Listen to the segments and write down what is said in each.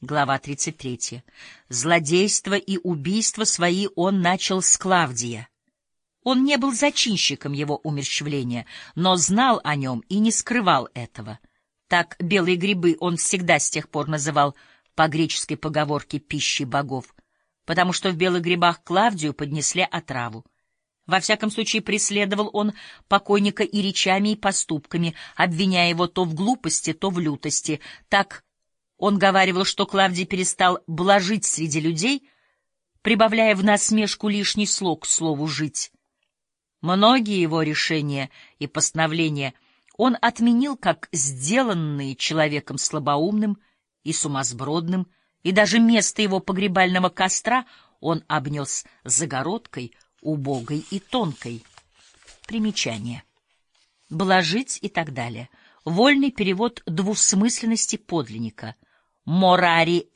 Глава 33. Злодейство и убийство свои он начал с Клавдия. Он не был зачинщиком его умерщвления, но знал о нем и не скрывал этого. Так белые грибы он всегда с тех пор называл по греческой поговорке пищей богов, потому что в белых грибах Клавдию поднесли отраву. Во всяком случае, преследовал он покойника и речами, и поступками, обвиняя его то в глупости, то в лютости. Так он говаривал, что Клавдий перестал блажить среди людей, прибавляя в насмешку лишний слог к слову «жить». Многие его решения и постановления он отменил как сделанные человеком слабоумным и сумасбродным, и даже место его погребального костра он обнес загородкой, убогой и тонкой. Примечание. Блажить и так далее. Вольный перевод двусмысленности подлинника — Морари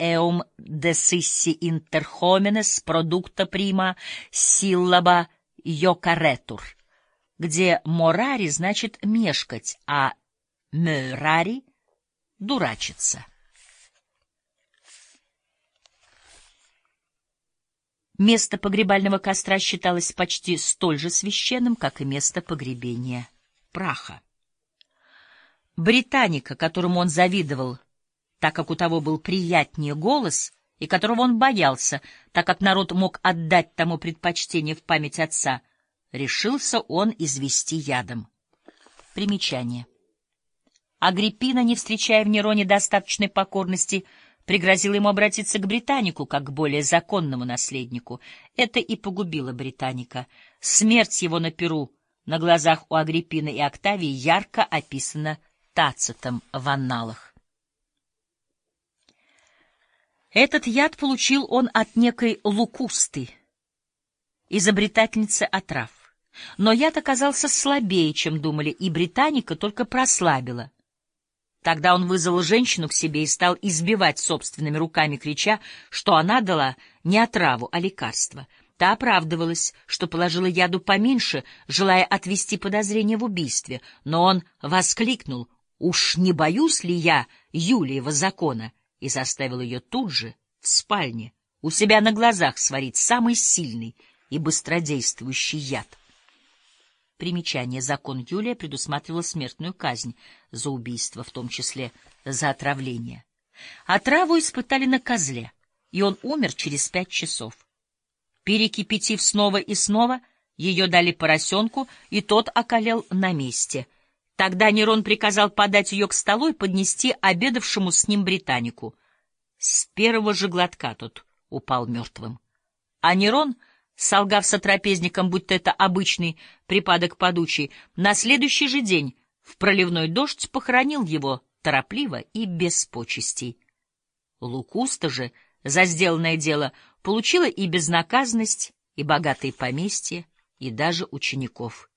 desissi inter homines producta prima syllaba йокаретур, где морари значит мешкать, а морари — дурачиться. Место погребального костра считалось почти столь же священным, как и место погребения праха. Британика, которому он завидовал, так как у того был приятнее голос, и которого он боялся, так как народ мог отдать тому предпочтение в память отца, решился он извести ядом. Примечание. Агриппина, не встречая в Нероне достаточной покорности, пригрозила ему обратиться к Британику как к более законному наследнику. Это и погубило Британика. Смерть его на Перу на глазах у Агриппины и Октавии ярко описана Тацитом в анналах. Этот яд получил он от некой Лукусты, изобретательницы отрав. Но яд оказался слабее, чем думали, и Британика только прослабила. Тогда он вызвал женщину к себе и стал избивать собственными руками, крича, что она дала не отраву, а лекарство. Та оправдывалась, что положила яду поменьше, желая отвести подозрение в убийстве, но он воскликнул «Уж не боюсь ли я Юлиева закона?» И заставил ее тут же, в спальне, у себя на глазах сварить самый сильный и быстродействующий яд. Примечание. Закон Юлия предусматривал смертную казнь за убийство, в том числе за отравление. Отраву испытали на козле, и он умер через пять часов. Перекипятив снова и снова, ее дали поросенку, и тот околел на месте — Тогда Нерон приказал подать ее к столу и поднести обедавшему с ним британику. С первого же глотка тот упал мертвым. А Нерон, солгав сотрапезникам, будто это обычный припадок подучий, на следующий же день в проливной дождь похоронил его торопливо и без почестей. Лукуста же за сделанное дело получила и безнаказанность, и богатые поместья, и даже учеников —